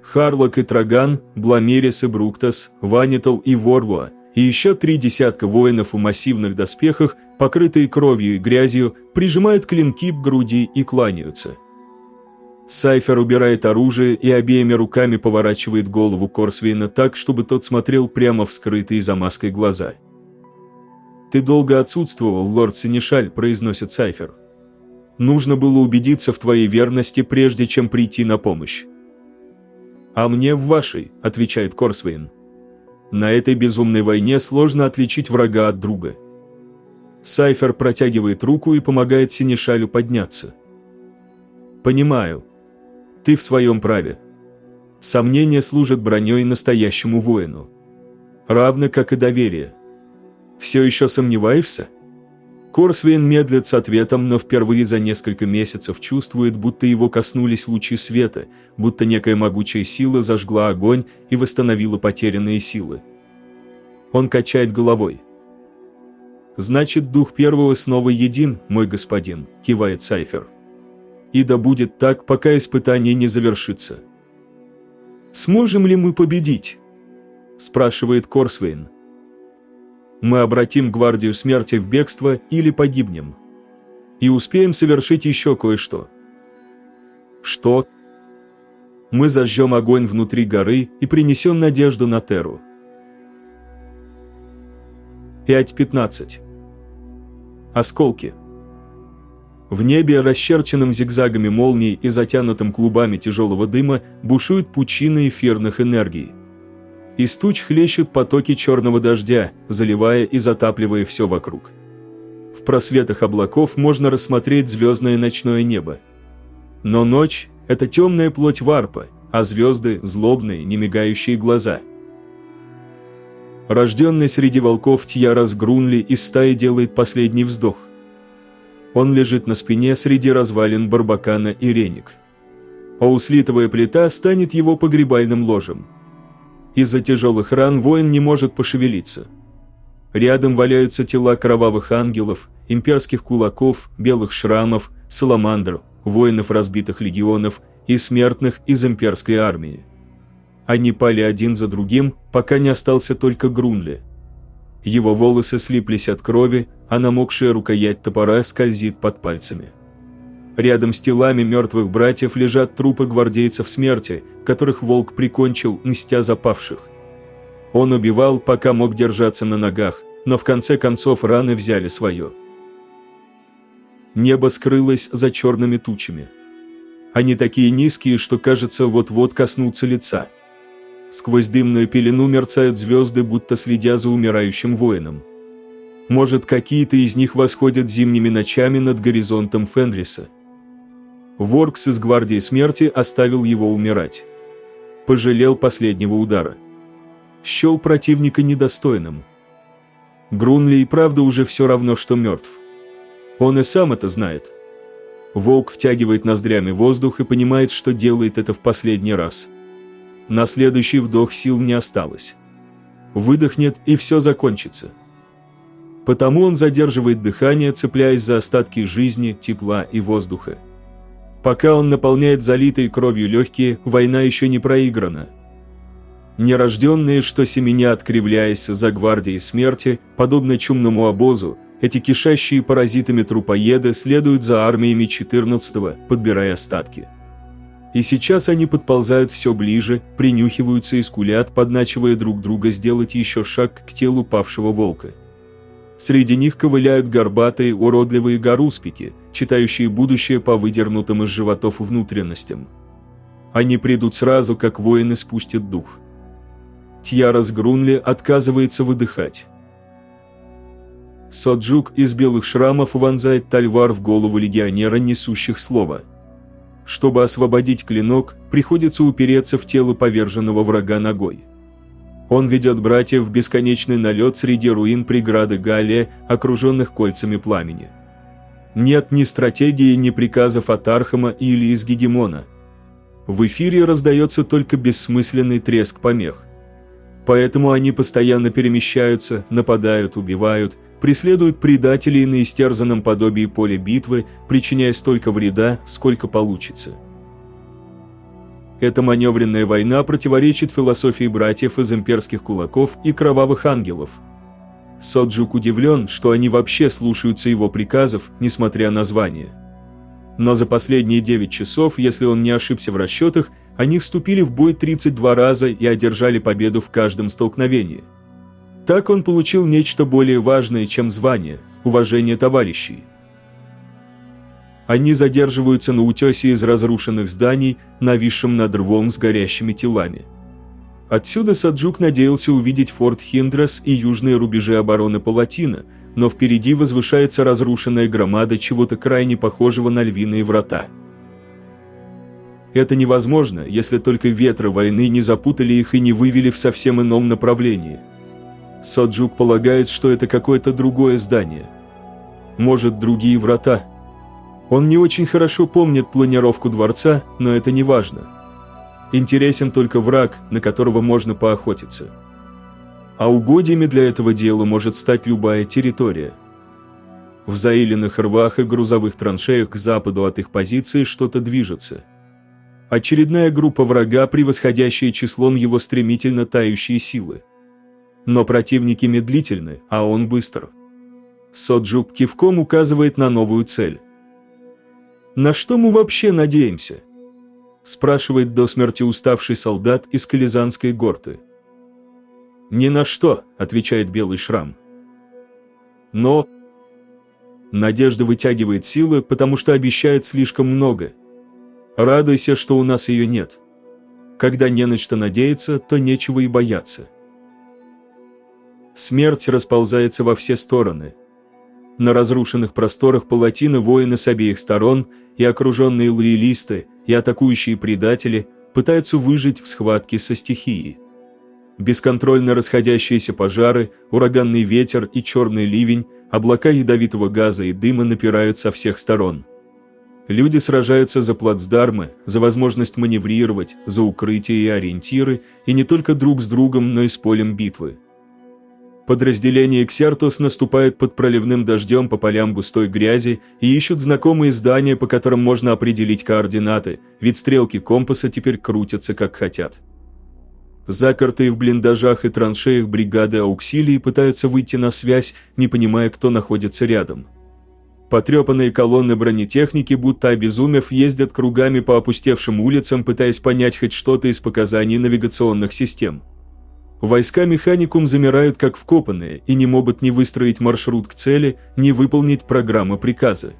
Харлок и Траган, Бламерис и Бруктас, Ванитал и Ворвуа и еще три десятка воинов в массивных доспехах, покрытые кровью и грязью, прижимают клинки к груди и кланяются. Сайфер убирает оружие и обеими руками поворачивает голову Корсвейна так, чтобы тот смотрел прямо в скрытые за маской глаза – «Ты долго отсутствовал, лорд Синишаль», – произносит Сайфер. «Нужно было убедиться в твоей верности, прежде чем прийти на помощь». «А мне в вашей», – отвечает Корсвейн. «На этой безумной войне сложно отличить врага от друга». Сайфер протягивает руку и помогает Синишалю подняться. «Понимаю. Ты в своем праве. Сомнение служит броней настоящему воину. Равно как и доверие. Все еще сомневаешься? Корсвейн медлит с ответом, но впервые за несколько месяцев чувствует, будто его коснулись лучи света, будто некая могучая сила зажгла огонь и восстановила потерянные силы. Он качает головой. «Значит, дух первого снова един, мой господин», – кивает Сайфер. «И да будет так, пока испытание не завершится». «Сможем ли мы победить?» – спрашивает Корсвейн мы обратим гвардию смерти в бегство или погибнем. И успеем совершить еще кое-что. Что? Мы зажжем огонь внутри горы и принесем надежду на Теру. 5.15. Осколки. В небе, расчерченном зигзагами молний и затянутым клубами тяжелого дыма, бушуют пучины эфирных энергий. Из туч хлещут потоки черного дождя, заливая и затапливая все вокруг. В просветах облаков можно рассмотреть звездное ночное небо. Но ночь – это темная плоть варпа, а звезды – злобные, немигающие глаза. Рожденный среди волков Тьярас Грунли из стаи делает последний вздох. Он лежит на спине среди развалин Барбакана и Реник. Оуслитовая плита станет его погребальным ложем – из-за тяжелых ран воин не может пошевелиться – Рядом валяются тела кровавых ангелов, имперских кулаков, белых шрамов, саламандр, воинов разбитых легионов и смертных из имперской армии. Они пали один за другим, пока не остался только Грунли. Его волосы слиплись от крови, а намокшая рукоять топора скользит под пальцами. Рядом с телами мертвых братьев лежат трупы гвардейцев смерти, которых волк прикончил, мстя запавших. Он убивал, пока мог держаться на ногах, но в конце концов раны взяли свое. Небо скрылось за черными тучами. Они такие низкие, что кажется вот-вот коснутся лица. Сквозь дымную пелену мерцают звезды, будто следя за умирающим воином. Может, какие-то из них восходят зимними ночами над горизонтом Фенриса. Воркс из Гвардии Смерти оставил его умирать. Пожалел последнего удара. Щел противника недостойным. Грунли и правда уже все равно, что мертв. Он и сам это знает. Волк втягивает ноздрями воздух и понимает, что делает это в последний раз. На следующий вдох сил не осталось. Выдохнет, и все закончится. Потому он задерживает дыхание, цепляясь за остатки жизни, тепла и воздуха. Пока он наполняет залитые кровью легкие, война еще не проиграна. Нерожденные, что семенят, кривляясь за гвардией смерти, подобно чумному обозу, эти кишащие паразитами трупоеды следуют за армиями 14-го, подбирая остатки. И сейчас они подползают все ближе, принюхиваются и скулят, подначивая друг друга сделать еще шаг к телу павшего волка. Среди них ковыляют горбатые, уродливые гаруспики, читающие будущее по выдернутым из животов внутренностям. Они придут сразу, как воины спустят дух. Тьярас Грунли отказывается выдыхать. Соджук из белых шрамов вонзает тальвар в голову легионера, несущих слова. Чтобы освободить клинок, приходится упереться в тело поверженного врага ногой. Он ведет братьев в бесконечный налет среди руин преграды Галлия, окруженных кольцами пламени. Нет ни стратегии, ни приказов от Архама или из Гегемона. В эфире раздается только бессмысленный треск помех. Поэтому они постоянно перемещаются, нападают, убивают, преследуют предателей на истерзанном подобии поля битвы, причиняя столько вреда, сколько получится. Эта маневренная война противоречит философии братьев из имперских кулаков и кровавых ангелов. Соджук удивлен, что они вообще слушаются его приказов, несмотря на звание. Но за последние 9 часов, если он не ошибся в расчетах, они вступили в бой 32 раза и одержали победу в каждом столкновении. Так он получил нечто более важное, чем звание – уважение товарищей. Они задерживаются на утесе из разрушенных зданий, нависшем над рвом с горящими телами. Отсюда Саджук надеялся увидеть форт Хиндрас и южные рубежи обороны Палатина, но впереди возвышается разрушенная громада чего-то крайне похожего на львиные врата. Это невозможно, если только ветры войны не запутали их и не вывели в совсем ином направлении. Саджук полагает, что это какое-то другое здание. Может, другие врата – он не очень хорошо помнит планировку дворца, но это не важно. Интересен только враг, на которого можно поохотиться. А угодьями для этого дела может стать любая территория. В заиленных рвах и грузовых траншеях к западу от их позиции что-то движется. Очередная группа врага, превосходящая числом его стремительно тающие силы. Но противники медлительны, а он быстр. Соджук кивком указывает на новую цель. На что мы вообще надеемся? Спрашивает до смерти уставший солдат из Кализанской горты. «Ни на что», – отвечает белый шрам. Но Надежда вытягивает силы, потому что обещает слишком много. Радуйся, что у нас ее нет. Когда не на что надеяться, то нечего и бояться. Смерть расползается во все стороны – на разрушенных просторах палатина воины с обеих сторон, и окруженные лоялисты, и атакующие предатели пытаются выжить в схватке со стихией. Бесконтрольно расходящиеся пожары, ураганный ветер и черный ливень, облака ядовитого газа и дыма напирают со всех сторон. Люди сражаются за плацдармы, за возможность маневрировать, за укрытия и ориентиры, и не только друг с другом, но и с полем битвы. Подразделение «Ксертос» наступает под проливным дождем по полям густой грязи и ищут знакомые здания, по которым можно определить координаты, ведь стрелки компаса теперь крутятся как хотят. Закрытые в блиндажах и траншеях бригады ауксилии пытаются выйти на связь, не понимая, кто находится рядом. Потрепанные колонны бронетехники, будто обезумев, ездят кругами по опустевшим улицам, пытаясь понять хоть что-то из показаний навигационных систем. Войска механикум замирают как вкопанные и не могут ни выстроить маршрут к цели, ни выполнить программы приказа.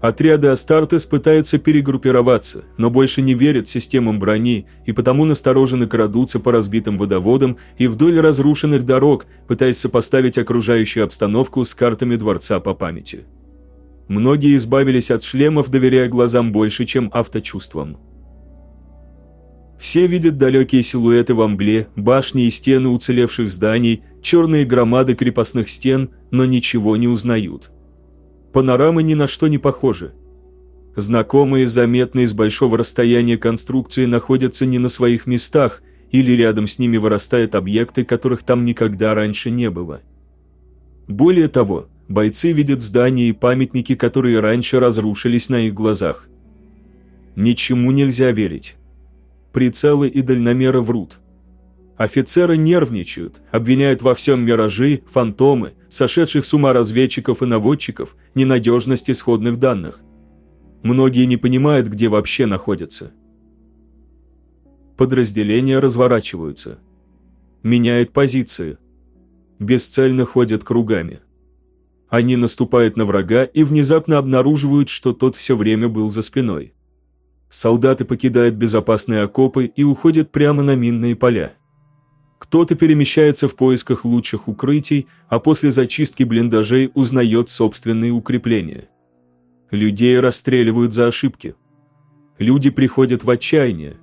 Отряды Астартес пытаются перегруппироваться, но больше не верят системам брони и потому настороженно крадутся по разбитым водоводам и вдоль разрушенных дорог, пытаясь сопоставить окружающую обстановку с картами дворца по памяти. Многие избавились от шлемов, доверяя глазам больше, чем авточувствам. Все видят далекие силуэты во мгле, башни и стены уцелевших зданий, черные громады крепостных стен, но ничего не узнают. Панорамы ни на что не похожи. Знакомые, заметные с большого расстояния конструкции находятся не на своих местах, или рядом с ними вырастают объекты, которых там никогда раньше не было. Более того, бойцы видят здания и памятники, которые раньше разрушились на их глазах. Ничему нельзя верить прицелы и дальномеры врут. Офицеры нервничают, обвиняют во всем миражи, фантомы, сошедших с ума разведчиков и наводчиков, ненадежность исходных данных. Многие не понимают, где вообще находятся. Подразделения разворачиваются. Меняют позиции. Бесцельно ходят кругами. Они наступают на врага и внезапно обнаруживают, что тот все время был за спиной солдаты покидают безопасные окопы и уходят прямо на минные поля. Кто-то перемещается в поисках лучших укрытий, а после зачистки блиндажей узнает собственные укрепления. Людей расстреливают за ошибки. Люди приходят в отчаяние.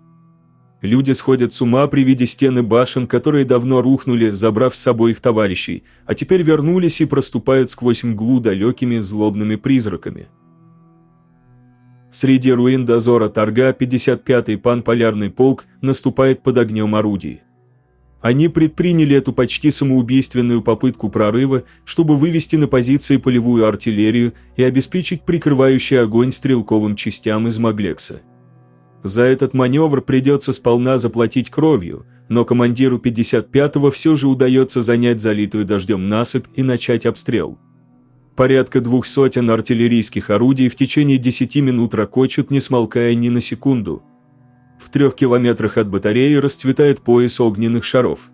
Люди сходят с ума при виде стены башен, которые давно рухнули, забрав с собой их товарищей, а теперь вернулись и проступают сквозь мглу далекими злобными призраками. Среди руин дозора торга 55-й пан-полярный полк наступает под огнем орудий. Они предприняли эту почти самоубийственную попытку прорыва, чтобы вывести на позиции полевую артиллерию и обеспечить прикрывающий огонь стрелковым частям из Маглекса. За этот маневр придется сполна заплатить кровью, но командиру 55-го все же удается занять залитую дождем насыпь и начать обстрел – Порядка двух сотен артиллерийских орудий в течение 10 минут ракочут, не смолкая ни на секунду. В трех километрах от батареи расцветает пояс огненных шаров.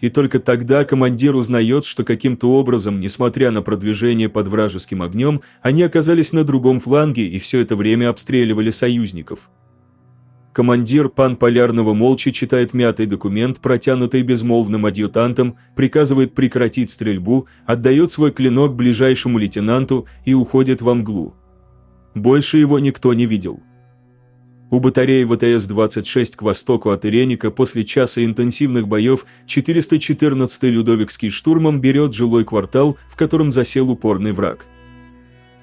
И только тогда командир узнает, что каким-то образом, несмотря на продвижение под вражеским огнем, они оказались на другом фланге и все это время обстреливали союзников. Командир пан Полярного молча читает мятый документ, протянутый безмолвным адъютантом, приказывает прекратить стрельбу, отдает свой клинок ближайшему лейтенанту и уходит во мглу. Больше его никто не видел. У батареи ВТС-26 к востоку от Иреника после часа интенсивных боев 414-й Людовикский штурмом берет жилой квартал, в котором засел упорный враг.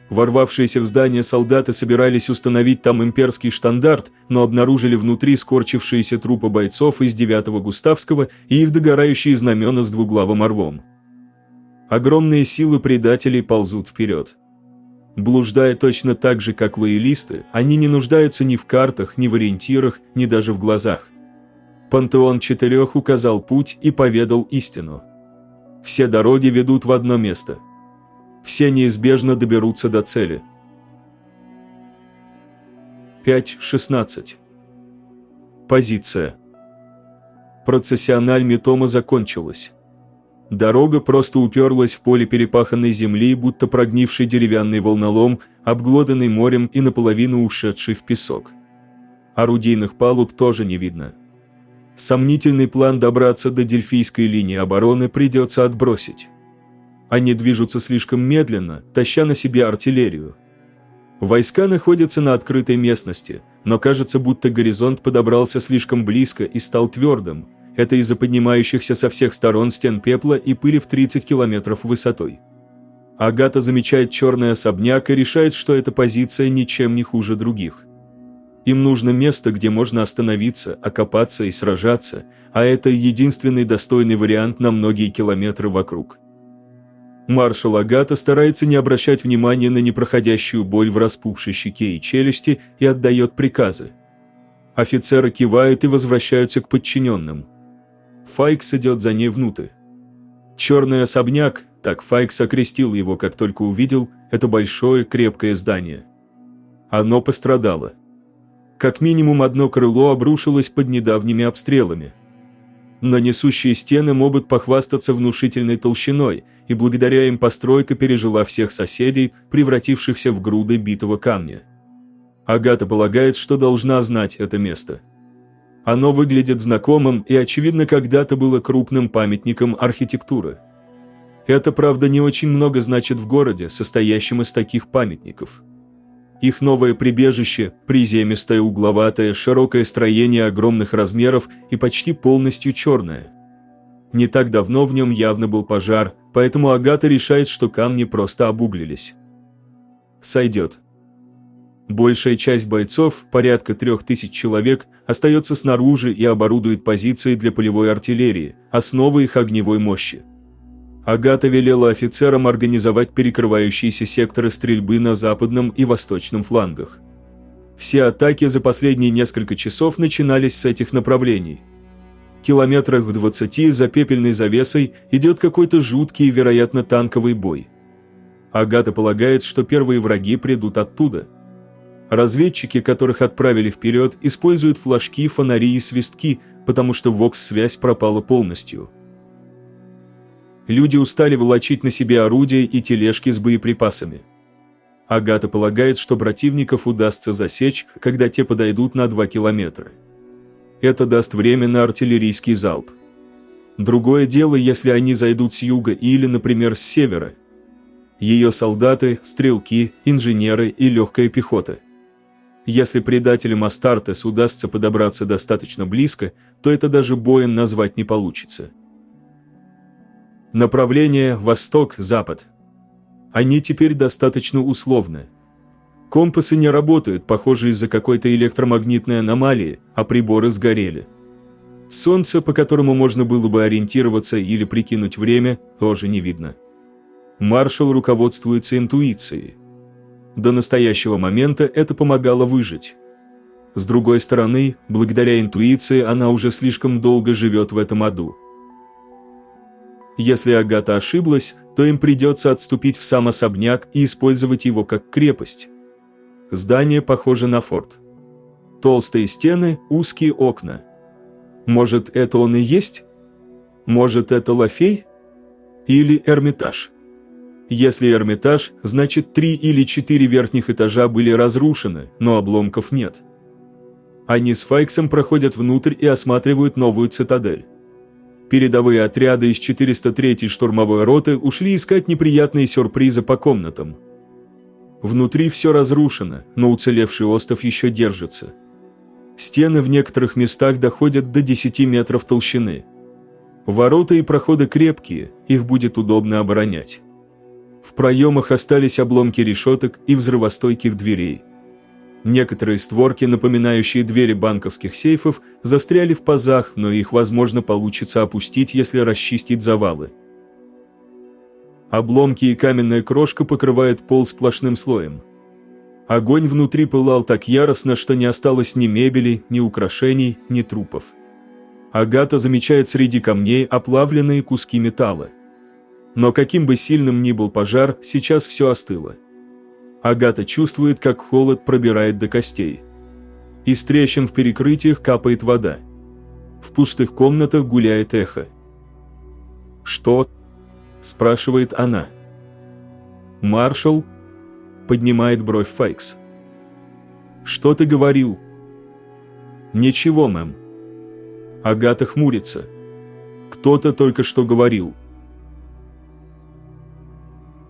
Ворвавшиеся в здание солдаты собирались установить там имперский штандарт, но обнаружили внутри скорчившиеся трупы бойцов из 9-го Густавского и их догорающие знамена с двуглавым орлом. Огромные силы предателей ползут вперед. Блуждая точно так же, как лоялисты, они не нуждаются ни в картах, ни в ориентирах, ни даже в глазах. Пантеон Четырех указал путь и поведал истину. Все дороги ведут в одно место – все неизбежно доберутся до цели. 5.16. Позиция. Процессиональ Метома закончилась. Дорога просто уперлась в поле перепаханной земли, будто прогнивший деревянный волнолом, обглоданный морем и наполовину ушедший в песок. Орудийных палуб тоже не видно. Сомнительный план добраться до Дельфийской линии обороны придется отбросить. Они движутся слишком медленно, таща на себе артиллерию. Войска находятся на открытой местности, но кажется, будто горизонт подобрался слишком близко и стал твердым. Это из-за поднимающихся со всех сторон стен пепла и пыли в 30 километров высотой. Агата замечает черный особняк и решает, что эта позиция ничем не хуже других. Им нужно место, где можно остановиться, окопаться и сражаться, а это единственный достойный вариант на многие километры вокруг. Маршал Агата старается не обращать внимания на непроходящую боль в распухшей щеке и челюсти и отдает приказы. Офицеры кивают и возвращаются к подчиненным. Файкс идет за ней внутрь. Черный особняк, так Файкс окрестил его, как только увидел, это большое крепкое здание. Оно пострадало. Как минимум одно крыло обрушилось под недавними обстрелами – но несущие стены могут похвастаться внушительной толщиной, и благодаря им постройка пережила всех соседей, превратившихся в груды битого камня. Агата полагает, что должна знать это место. Оно выглядит знакомым и, очевидно, когда-то было крупным памятником архитектуры. Это, правда, не очень много значит в городе, состоящем из таких памятников. Их новое прибежище – приземистое, угловатое, широкое строение огромных размеров и почти полностью черное. Не так давно в нем явно был пожар, поэтому Агата решает, что камни просто обуглились. Сойдет. Большая часть бойцов, порядка трех тысяч человек, остается снаружи и оборудует позиции для полевой артиллерии, основы их огневой мощи. Агата велела офицерам организовать перекрывающиеся секторы стрельбы на западном и восточном флангах. Все атаки за последние несколько часов начинались с этих направлений. Километрах в 20 за пепельной завесой идет какой-то жуткий, вероятно, танковый бой. Агата полагает, что первые враги придут оттуда. Разведчики, которых отправили вперед, используют флажки, фонари и свистки, потому что ВОКС-связь пропала полностью – Люди устали волочить на себе орудия и тележки с боеприпасами. Агата полагает, что противников удастся засечь, когда те подойдут на 2 километра. Это даст время на артиллерийский залп. Другое дело, если они зайдут с юга или, например, с севера. Ее солдаты, стрелки, инженеры и легкая пехота. Если предателям Астартес удастся подобраться достаточно близко, то это даже боем назвать не получится. Направление восток-запад. Они теперь достаточно условны. Компасы не работают, похоже, из-за какой-то электромагнитной аномалии, а приборы сгорели. Солнце, по которому можно было бы ориентироваться или прикинуть время, тоже не видно. Маршал руководствуется интуицией. До настоящего момента это помогало выжить. С другой стороны, благодаря интуиции она уже слишком долго живет в этом аду. Если Агата ошиблась, то им придется отступить в сам особняк и использовать его как крепость. Здание похоже на форт. Толстые стены, узкие окна. Может, это он и есть? Может, это Лафей? Или Эрмитаж? Если Эрмитаж, значит три или четыре верхних этажа были разрушены, но обломков нет. Они с Файксом проходят внутрь и осматривают новую цитадель. Передовые отряды из 403-й штурмовой роты ушли искать неприятные сюрпризы по комнатам. Внутри все разрушено, но уцелевший остров еще держится. Стены в некоторых местах доходят до 10 метров толщины. Ворота и проходы крепкие, их будет удобно оборонять. В проемах остались обломки решеток и взрывостойких дверей – Некоторые створки, напоминающие двери банковских сейфов, застряли в пазах, но их, возможно, получится опустить, если расчистить завалы. Обломки и каменная крошка покрывают пол сплошным слоем. Огонь внутри пылал так яростно, что не осталось ни мебели, ни украшений, ни трупов. Агата замечает среди камней оплавленные куски металла. Но каким бы сильным ни был пожар, сейчас все остыло. Агата чувствует, как холод пробирает до костей. Из трещин в перекрытиях капает вода. В пустых комнатах гуляет эхо. «Что?» – спрашивает она. «Маршал?» – поднимает бровь Файкс. «Что ты говорил?» «Ничего, мэм». Агата хмурится. «Кто-то только что говорил».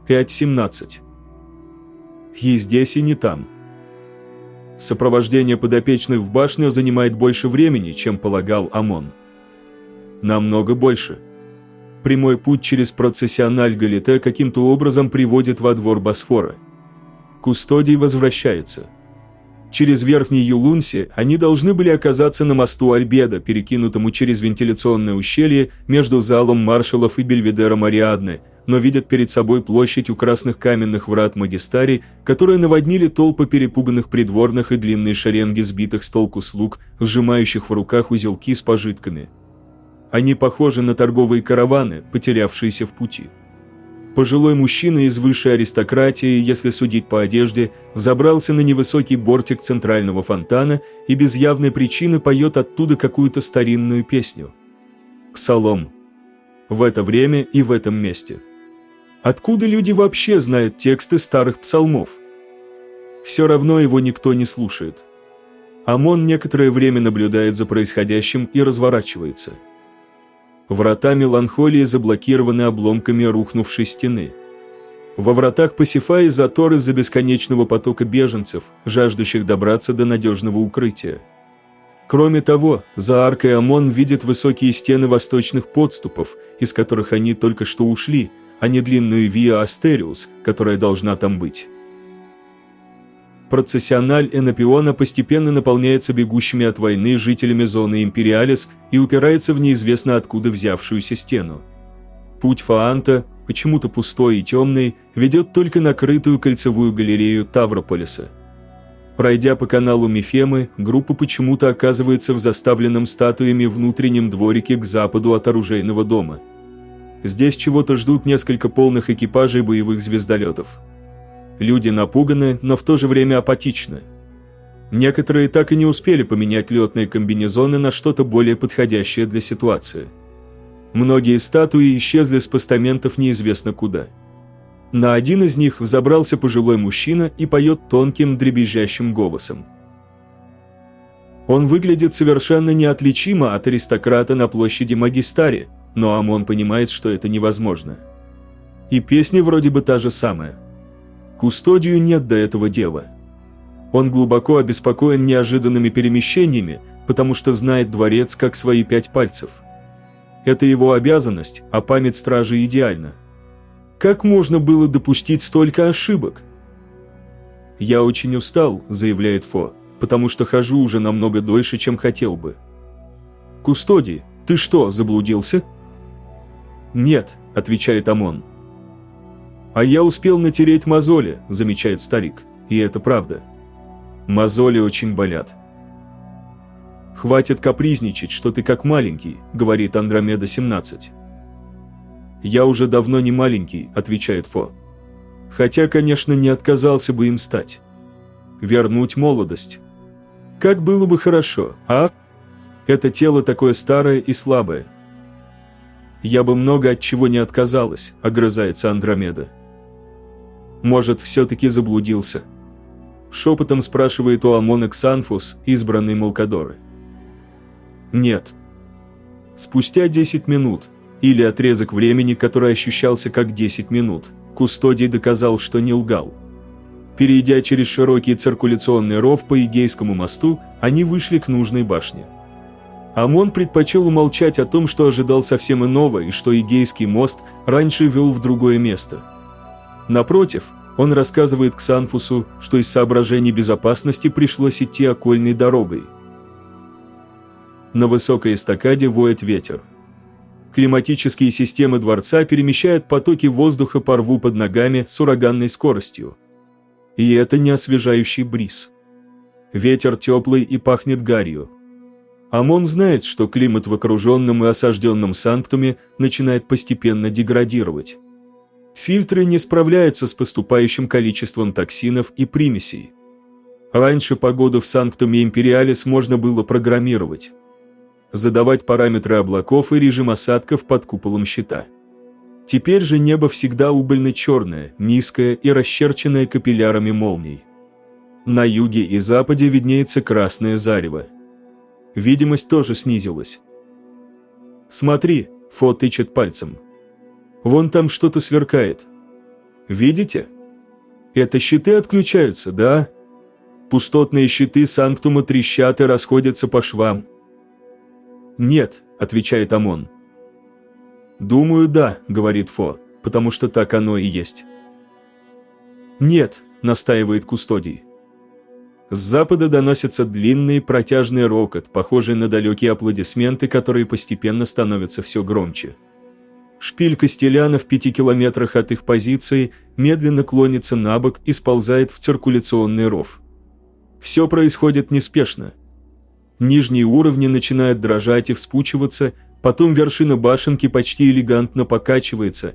5.17 и здесь, и не там. Сопровождение подопечных в башню занимает больше времени, чем полагал ОМОН. Намного больше. Прямой путь через процессиональ Галите каким-то образом приводит во двор Босфора. Кустодий возвращается. Через Верхний Юлунси они должны были оказаться на мосту Альбеда, перекинутому через вентиляционное ущелье между залом маршалов и Бельведером Ариадны, но видят перед собой площадь у красных каменных врат Магистари, которые наводнили толпы перепуганных придворных и длинные шеренги сбитых с толку слуг, сжимающих в руках узелки с пожитками. Они похожи на торговые караваны, потерявшиеся в пути. Пожилой мужчина из высшей аристократии, если судить по одежде, забрался на невысокий бортик центрального фонтана и без явной причины поет оттуда какую-то старинную песню. Псалом. В это время и в этом месте. Откуда люди вообще знают тексты старых псалмов? Все равно его никто не слушает. Амон некоторое время наблюдает за происходящим и разворачивается – Врата меланхолии заблокированы обломками рухнувшей стены. Во вратах Пасифаи из-за бесконечного потока беженцев, жаждущих добраться до надежного укрытия. Кроме того, за аркой ОМОН видит высокие стены восточных подступов, из которых они только что ушли, а не длинную Виа Астериус, которая должна там быть. Процессиональ Энопиона постепенно наполняется бегущими от войны жителями зоны Империалис и упирается в неизвестно откуда взявшуюся стену. Путь Фаанта, почему-то пустой и темный, ведет только на крытую кольцевую галерею Таврополиса. Пройдя по каналу Мефемы, группа почему-то оказывается в заставленном статуями внутреннем дворике к западу от оружейного дома. Здесь чего-то ждут несколько полных экипажей боевых звездолетов. Люди напуганы, но в то же время апатичны. Некоторые так и не успели поменять летные комбинезоны на что-то более подходящее для ситуации. Многие статуи исчезли с постаментов неизвестно куда. На один из них взобрался пожилой мужчина и поет тонким дребезжащим голосом. Он выглядит совершенно неотличимо от аристократа на площади Магистари, но Амон понимает, что это невозможно. И песня вроде бы та же самая. Кустодию нет до этого дела. Он глубоко обеспокоен неожиданными перемещениями, потому что знает дворец как свои пять пальцев. Это его обязанность, а память стражи идеальна. Как можно было допустить столько ошибок? «Я очень устал», – заявляет Фо, – «потому что хожу уже намного дольше, чем хотел бы». «Кустодий, ты что, заблудился?» «Нет», – отвечает Амон. «А я успел натереть мозоли», – замечает старик. И это правда. Мозоли очень болят. «Хватит капризничать, что ты как маленький», – говорит Андромеда-17. «Я уже давно не маленький», – отвечает Фо. «Хотя, конечно, не отказался бы им стать. Вернуть молодость. Как было бы хорошо, а? Это тело такое старое и слабое». «Я бы много от чего не отказалась», – огрызается Андромеда. Может, все-таки заблудился? Шепотом спрашивает у Амона Ксанфус, избранный Малкадоры. Нет. Спустя 10 минут, или отрезок времени, который ощущался как 10 минут, Кустодий доказал, что не лгал. Перейдя через широкий циркуляционный ров по Егейскому мосту, они вышли к нужной башне. Амон предпочел умолчать о том, что ожидал совсем иного, и что Егейский мост раньше вел в другое место – Напротив, он рассказывает Ксанфусу, что из соображений безопасности пришлось идти окольной дорогой. На высокой эстакаде воет ветер. Климатические системы дворца перемещают потоки воздуха по рву под ногами с ураганной скоростью. И это не освежающий бриз. Ветер теплый и пахнет гарью. Амон знает, что климат в окруженном и осажденном Санктуме начинает постепенно деградировать. Фильтры не справляются с поступающим количеством токсинов и примесей. Раньше погоду в Санктуме Империалис можно было программировать. Задавать параметры облаков и режим осадков под куполом щита. Теперь же небо всегда убыльно-черное, низкое и расчерченное капиллярами молний. На юге и западе виднеется красное зарево. Видимость тоже снизилась. «Смотри», — Фо тычет пальцем, Вон там что-то сверкает. Видите? Это щиты отключаются, да? Пустотные щиты Санктума трещат и расходятся по швам. «Нет», — отвечает Амон. «Думаю, да», — говорит Фо, — «потому что так оно и есть». «Нет», — настаивает Кустодий. С запада доносится длинный протяжный рокот, похожий на далекие аплодисменты, которые постепенно становятся все громче. Шпиль Костеляна в пяти километрах от их позиции медленно клонится на бок и сползает в циркуляционный ров. Все происходит неспешно. Нижние уровни начинают дрожать и вспучиваться, потом вершина башенки почти элегантно покачивается,